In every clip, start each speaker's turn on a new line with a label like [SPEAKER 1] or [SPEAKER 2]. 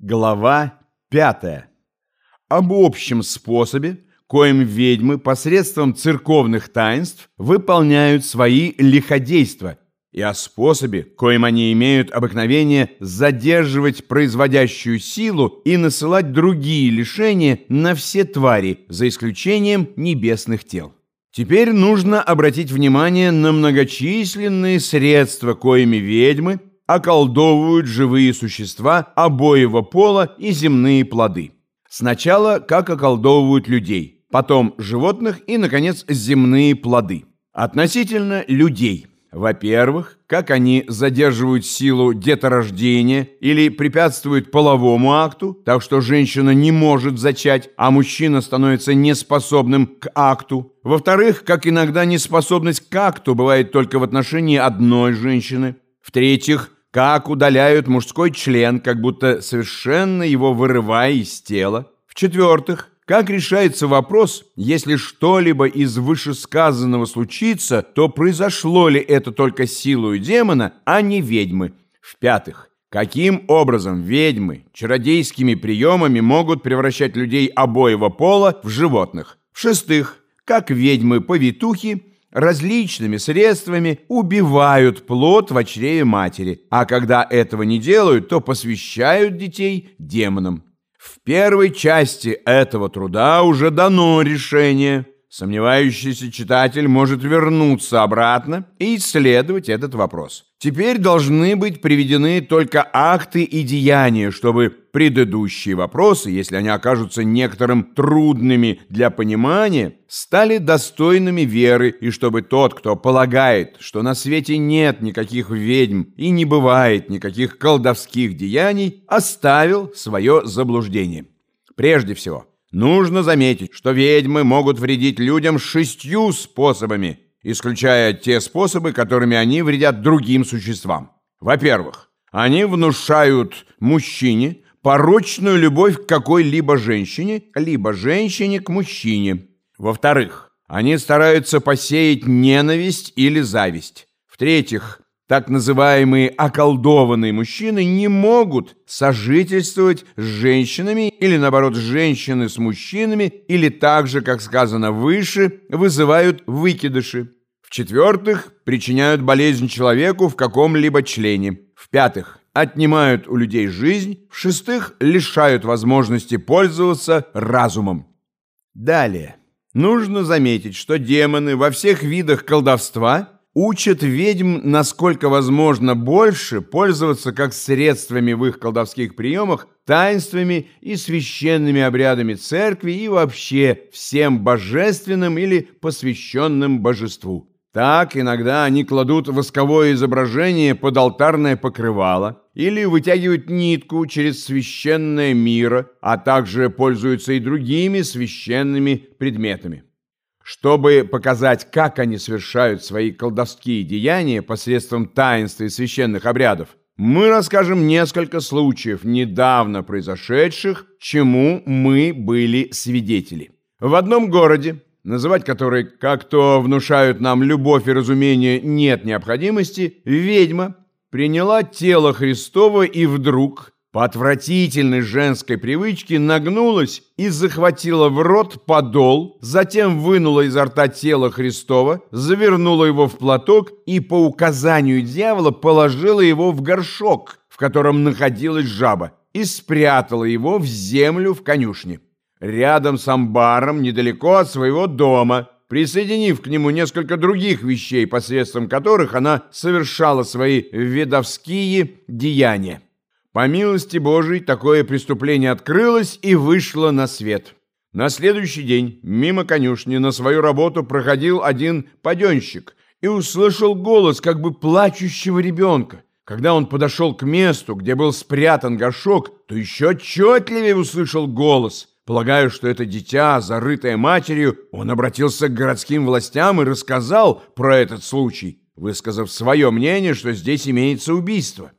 [SPEAKER 1] Глава 5. Об общем способе, коим ведьмы посредством церковных таинств выполняют свои лиходейства, и о способе, коим они имеют обыкновение задерживать производящую силу и насылать другие лишения на все твари, за исключением небесных тел. Теперь нужно обратить внимание на многочисленные средства, коими ведьмы околдовывают живые существа обоего пола и земные плоды. Сначала, как околдовывают людей, потом животных и, наконец, земные плоды. Относительно людей. Во-первых, как они задерживают силу деторождения или препятствуют половому акту, так что женщина не может зачать, а мужчина становится неспособным к акту. Во-вторых, как иногда неспособность к акту бывает только в отношении одной женщины. В-третьих, как удаляют мужской член, как будто совершенно его вырывая из тела. В-четвертых, как решается вопрос, если что-либо из вышесказанного случится, то произошло ли это только силой демона, а не ведьмы. В-пятых, каким образом ведьмы чародейскими приемами могут превращать людей обоего пола в животных. В-шестых, как ведьмы-повитухи различными средствами убивают плод в чреве матери, а когда этого не делают, то посвящают детей демонам. В первой части этого труда уже дано решение. Сомневающийся читатель может вернуться обратно и исследовать этот вопрос. Теперь должны быть приведены только акты и деяния, чтобы предыдущие вопросы, если они окажутся некоторым трудными для понимания, стали достойными веры, и чтобы тот, кто полагает, что на свете нет никаких ведьм и не бывает никаких колдовских деяний, оставил свое заблуждение. Прежде всего, нужно заметить, что ведьмы могут вредить людям шестью способами – исключая те способы, которыми они вредят другим существам. Во-первых, они внушают мужчине порочную любовь к какой-либо женщине, либо женщине к мужчине. Во-вторых, они стараются посеять ненависть или зависть. В-третьих, так называемые околдованные мужчины не могут сожительствовать с женщинами или, наоборот, женщины с мужчинами или так же, как сказано выше, вызывают выкидыши. В-четвертых, причиняют болезнь человеку в каком-либо члене. В-пятых, отнимают у людей жизнь. В-шестых, лишают возможности пользоваться разумом. Далее. Нужно заметить, что демоны во всех видах колдовства учат ведьм, насколько возможно больше, пользоваться как средствами в их колдовских приемах, таинствами и священными обрядами церкви и вообще всем божественным или посвященным божеству. Так иногда они кладут восковое изображение под алтарное покрывало или вытягивают нитку через священное мира, а также пользуются и другими священными предметами. Чтобы показать, как они совершают свои колдовские деяния посредством таинств и священных обрядов, мы расскажем несколько случаев, недавно произошедших, чему мы были свидетели. В одном городе называть которые как-то внушают нам любовь и разумение нет необходимости, ведьма приняла тело Христово и вдруг, по отвратительной женской привычке, нагнулась и захватила в рот подол, затем вынула изо рта тело Христова, завернула его в платок и по указанию дьявола положила его в горшок, в котором находилась жаба, и спрятала его в землю в конюшне рядом с амбаром, недалеко от своего дома, присоединив к нему несколько других вещей, посредством которых она совершала свои ведовские деяния. По милости Божией такое преступление открылось и вышло на свет. На следующий день мимо конюшни на свою работу проходил один паденщик и услышал голос как бы плачущего ребенка. Когда он подошел к месту, где был спрятан горшок, то еще отчетливее услышал голос – Полагаю, что это дитя, зарытое матерью, он обратился к городским властям и рассказал про этот случай, высказав свое мнение, что здесь имеется убийство.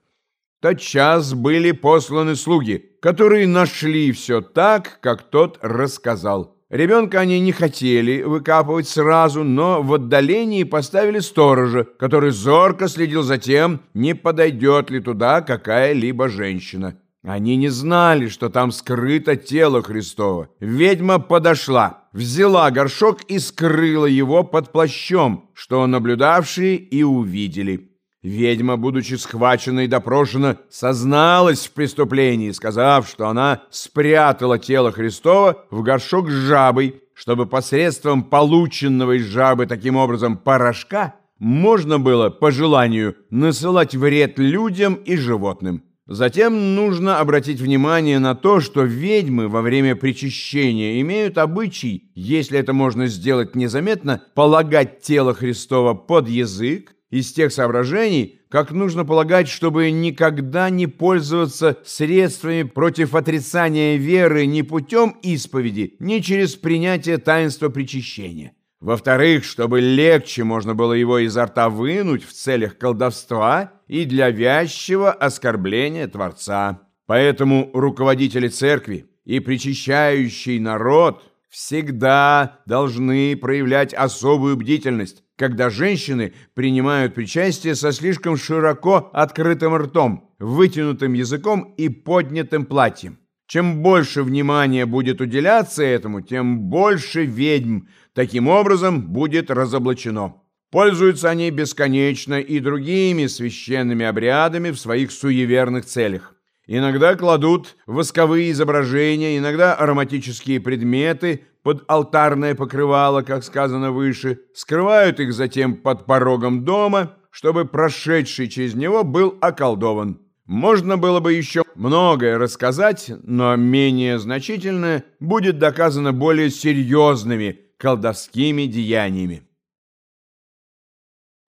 [SPEAKER 1] Тотчас были посланы слуги, которые нашли все так, как тот рассказал. Ребенка они не хотели выкапывать сразу, но в отдалении поставили сторожа, который зорко следил за тем, не подойдет ли туда какая-либо женщина. Они не знали, что там скрыто тело Христово. Ведьма подошла, взяла горшок и скрыла его под плащом, что наблюдавшие и увидели. Ведьма, будучи схвачена и допрошена, созналась в преступлении, сказав, что она спрятала тело Христова в горшок с жабой, чтобы посредством полученного из жабы таким образом порошка можно было, по желанию, насылать вред людям и животным. Затем нужно обратить внимание на то, что ведьмы во время причащения имеют обычай, если это можно сделать незаметно, полагать тело Христова под язык, из тех соображений, как нужно полагать, чтобы никогда не пользоваться средствами против отрицания веры ни путем исповеди, ни через принятие таинства причащения. Во-вторых, чтобы легче можно было его изо рта вынуть в целях колдовства и для вязчего оскорбления Творца. Поэтому руководители церкви и причащающий народ всегда должны проявлять особую бдительность, когда женщины принимают причастие со слишком широко открытым ртом, вытянутым языком и поднятым платьем. Чем больше внимания будет уделяться этому, тем больше ведьм таким образом будет разоблачено. Пользуются они бесконечно и другими священными обрядами в своих суеверных целях. Иногда кладут восковые изображения, иногда ароматические предметы под алтарное покрывало, как сказано выше, скрывают их затем под порогом дома, чтобы прошедший через него был околдован. Можно было бы еще многое рассказать, но менее значительное будет доказано более серьезными колдовскими деяниями.